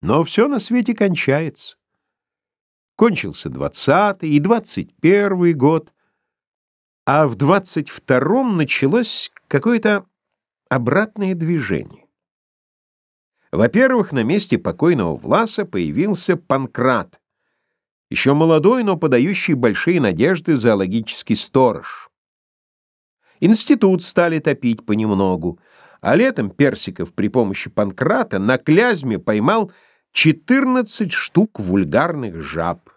Но все на свете кончается. Кончился двадцатый и двадцать первый год, а в двадцать втором началось какое-то обратное движение. Во-первых, на месте покойного Власа появился Панкрат, еще молодой, но подающий большие надежды зоологический сторож. Институт стали топить понемногу, а летом Персиков при помощи Панкрата на Клязьме поймал 14 штук вульгарных жаб.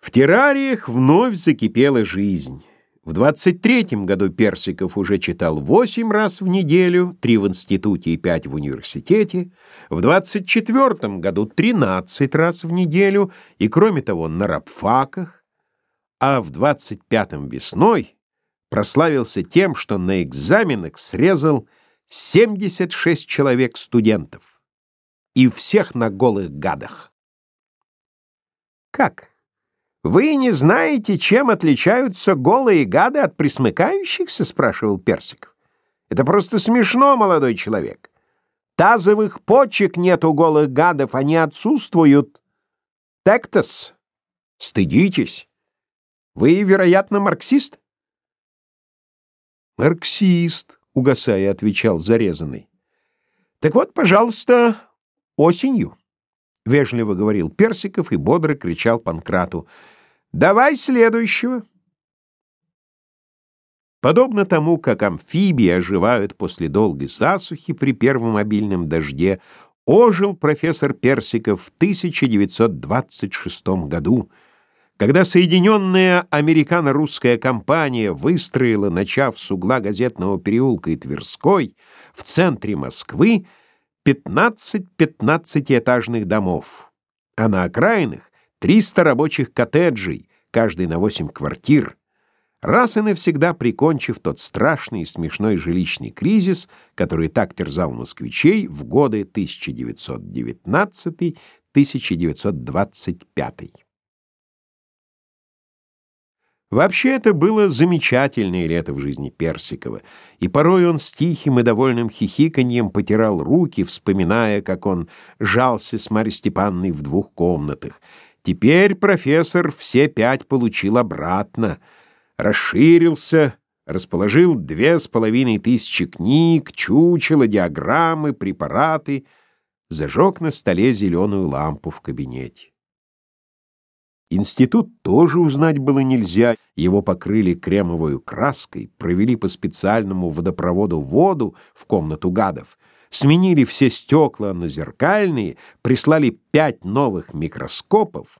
В террариях вновь закипела жизнь. В 23-м году Персиков уже читал 8 раз в неделю, 3 в институте и 5 в университете, в 24-м году 13 раз в неделю и, кроме того, на рабфаках, а в 25-м весной прославился тем, что на экзаменах срезал 76 человек студентов и всех на голых гадах. Как? «Вы не знаете, чем отличаются голые гады от присмыкающихся?» — спрашивал Персиков. «Это просто смешно, молодой человек. Тазовых почек нет у голых гадов, они отсутствуют. Тектос, стыдитесь. Вы, вероятно, марксист?» «Марксист», — угасая, отвечал зарезанный. «Так вот, пожалуйста, осенью». — вежливо говорил Персиков и бодро кричал Панкрату. «Давай следующего!» Подобно тому, как амфибии оживают после долгой засухи при первом обильном дожде, ожил профессор Персиков в 1926 году, когда Соединенная Американо-Русская компания выстроила, начав с угла газетного переулка и Тверской, в центре Москвы, 15 пятнадцатиэтажных домов, а на окраинах 300 рабочих коттеджей, каждый на 8 квартир, раз и навсегда прикончив тот страшный и смешной жилищный кризис, который так терзал москвичей в годы 1919-1925. Вообще это было замечательное лето в жизни Персикова, и порой он с тихим и довольным хихиканьем потирал руки, вспоминая, как он жался с Марьей Степанной в двух комнатах. Теперь профессор все пять получил обратно, расширился, расположил две с половиной тысячи книг, чучела, диаграммы, препараты, зажег на столе зеленую лампу в кабинете. Институт тоже узнать было нельзя. Его покрыли кремовой краской, провели по специальному водопроводу воду в комнату гадов, сменили все стекла на зеркальные, прислали пять новых микроскопов,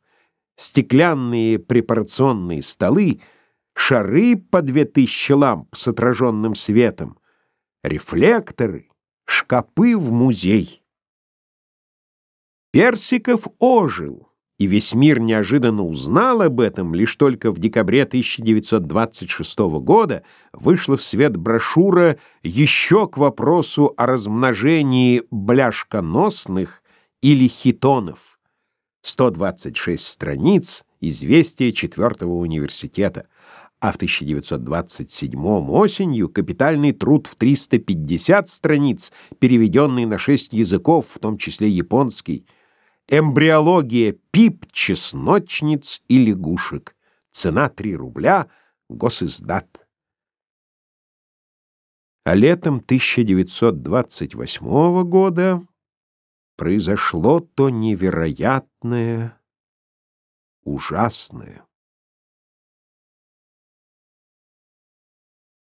стеклянные препарационные столы, шары по две тысячи ламп с отраженным светом, рефлекторы, шкапы в музей. Персиков ожил и весь мир неожиданно узнал об этом, лишь только в декабре 1926 года вышла в свет брошюра еще к вопросу о размножении бляшконосных или хитонов. 126 страниц известия четвертого университета, а в 1927 осенью капитальный труд в 350 страниц, переведенный на шесть языков, в том числе японский, Эмбриология пип, чесночниц и лягушек. Цена 3 рубля, госиздат. А летом 1928 года произошло то невероятное, ужасное.